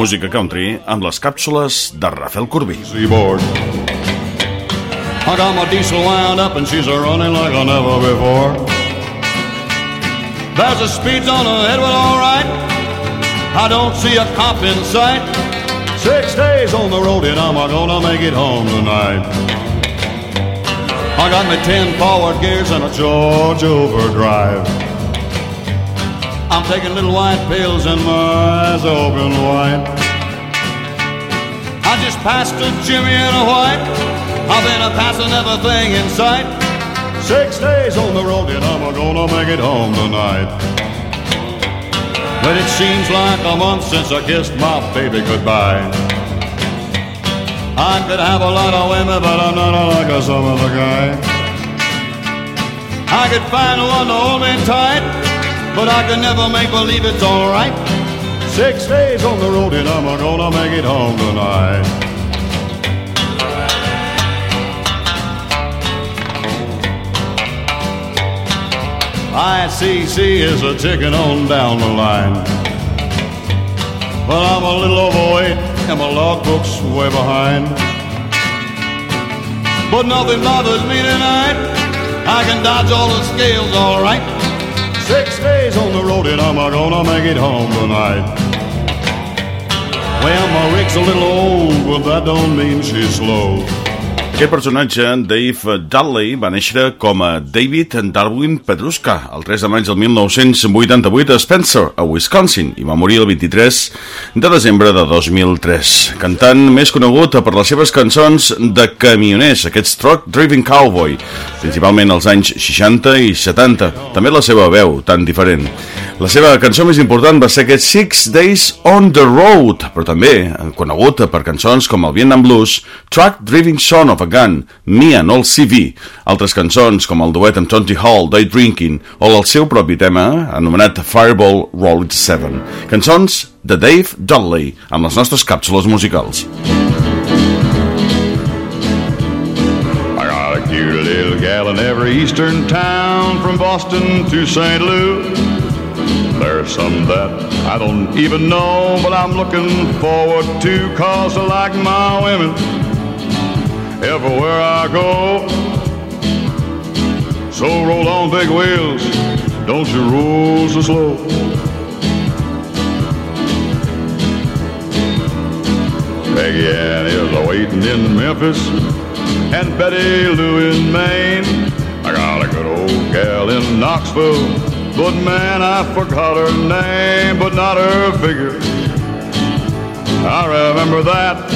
música country amb les càpsules de Rafel Corbí. Seaboard. I got my diesel wound up and she's a running like I never before. There's the speeds on the head, well, all right. I don't see a cop in sight. Six days on the road and I'm gonna make it home tonight. I got my ten forward gears and a Georgia overdrive. I'm taking little white pills and my eyes open wide. I just passed a Jimmy in a white. I've been a passing everything in sight. Six days on the road and I'm gonna make it home tonight. But it seems like a month since I kissed my baby goodbye. I could have a lot of women, but I'm not like a some other guy. I could find one to hold me tight, but I could never make believe it's alright. Six days on the road and I'm gonna make it home tonight. ICC is a ticking on down the line. But I'm a little overweight and my logbook's way behind. But nothing bothers me tonight. I can dodge all the scales all right. Six days on the road and I'm gonna make it home tonight. Well, my rig's a little old, but that don't mean she's slow. Aquest personatge, Dave Dudley, va néixer com a David Darwin Petruska el 3 de maig del 1988 a Spencer, a Wisconsin, i va morir el 23 de desembre de 2003. Cantant més conegut per les seves cançons de camioners, aquests Truck Driving Cowboy, principalment als anys 60 i 70. També la seva veu, tan diferent. La seva cançó més important va ser aquest Six Days on the Road, però també conegut per cançons com el Vietnam Blues, Truck Driving Son of a Gun, Me and All CV, altres cançons com el duet amb Tony Hall, Day Drinking, o el seu propi tema, anomenat Fireball Roll It 7. Cançons de Dave Dudley, amb les nostres càpsules musicals. I got a cute little gal in every eastern town from Boston to St. Louis. There's some that I don't even know, but I'm looking forward to cause I like my women everywhere I go. So roll on big wheels, don't you roll so slow. Peggy Ann is waiting in Memphis, and Betty Lou in Maine. I got a good old gal in Knoxville, but man, I forgot her name, but not her figure. I remember that.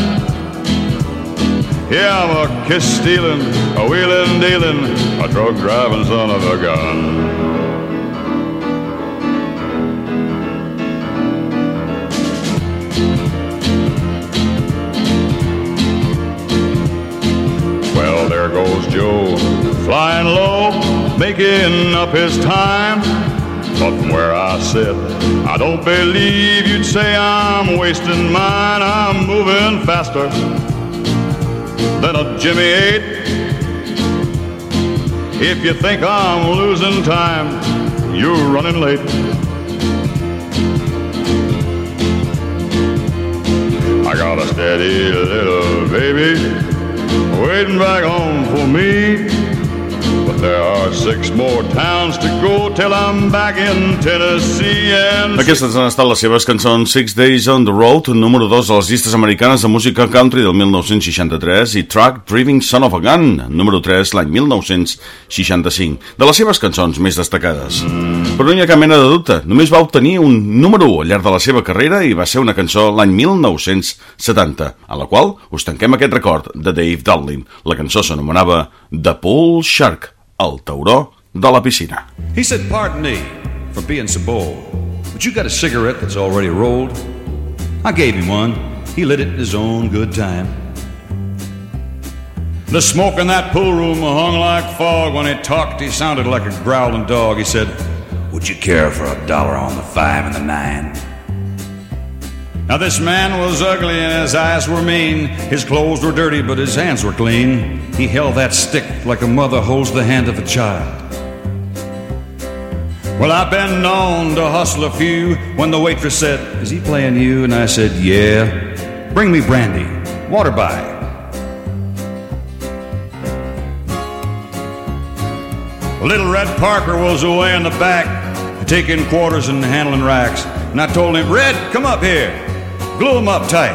Yeah, I'm a kiss stealing, a wheeling dealing, a drug driving son of a gun. Making up his time. But from where I sit, I don't believe you'd say I'm wasting mine. I'm moving faster than a Jimmy 8. If you think I'm losing time, you're running late. I got a steady little baby waiting back home for me. Six more towns to go till I'm back in Tennessee and Aquestes han estat les seves cançons Six Days on the Road, número 2 a les llistes americanes de música country del 1963 i Truck Driving Son of a Gun, número 3 l'any 1965, de les seves cançons més destacades. Però no hi ha cap mena de dubte, només va obtenir un número 1 al llarg de la seva carrera i va ser una cançó l'any 1970, a la qual us tanquem aquest record de Dave Dudlin. La cançó s'anomenava The Pool Shark, el tauró de la piscina. He said, Pardon me for being so bold, but you got a cigarette that's already rolled? I gave him one. He lit it in his own good time. The smoke in that pool room hung like fog. When he talked, he sounded like a growling dog. He said, Would you care for a dollar on the five and the nine? Now, this man was ugly and his eyes were mean. His clothes were dirty, but his hands were clean. He held that stick like a mother holds the hand of a child. Well, I've been known to hustle a few when the waitress said, Is he playing you? And I said, Yeah. Bring me brandy. Water by. Little Red Parker was away in the back, taking quarters and handling racks. And I told him, Red, come up here. Glue him up tight.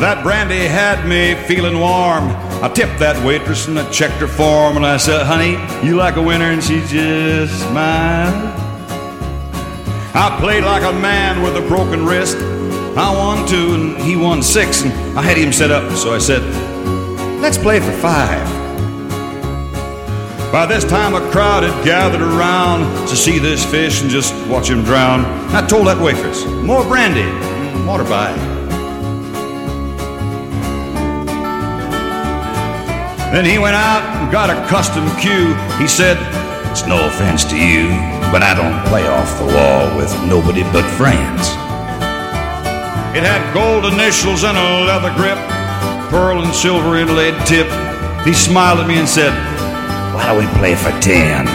That brandy had me feeling warm. I tipped that waitress and I checked her form and I said, Honey, you like a winner? And she just smiled. I played like a man with a broken wrist. I won two and he won six, and I had him set up, so I said, Let's play for five. By this time, a crowd had gathered around to see this fish and just watch him drown. I told that waitress, more brandy, water by. Then he went out and got a custom cue. He said, It's no offense to you, but I don't play off the wall with nobody but friends. It had gold initials and a leather grip, pearl and silver inlaid tip. He smiled at me and said, why don't we play for ten?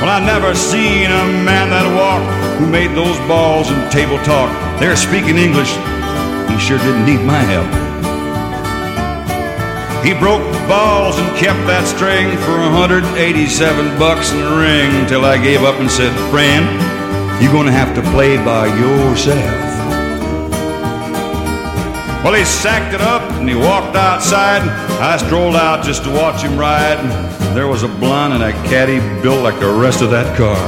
Well, I never seen a man that walked who made those balls and table talk. They're speaking English. He sure didn't need my help. He broke the balls and kept that string for 187 bucks in the ring till I gave up and said, Friend, you're gonna have to play by yourself. Well, he sacked it up and he walked outside. And I strolled out just to watch him ride. And there was a blonde and a caddy built like the rest of that car.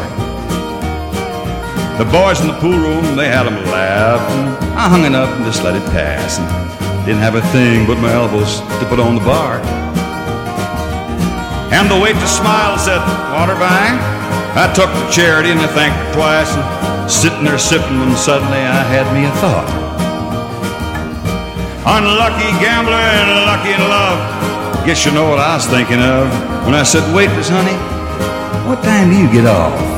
The boys in the pool room, they had him laugh. And I hung it up and just let it pass. And didn't have a thing but my elbows to put on the bar. And the waitress smiled and said, Water buying? I took the charity and I thanked her twice. And sitting there sipping when suddenly I had me a thought. Unlucky gambler and lucky in love. Guess you know what I was thinking of when I said, waitress, honey, what time do you get off?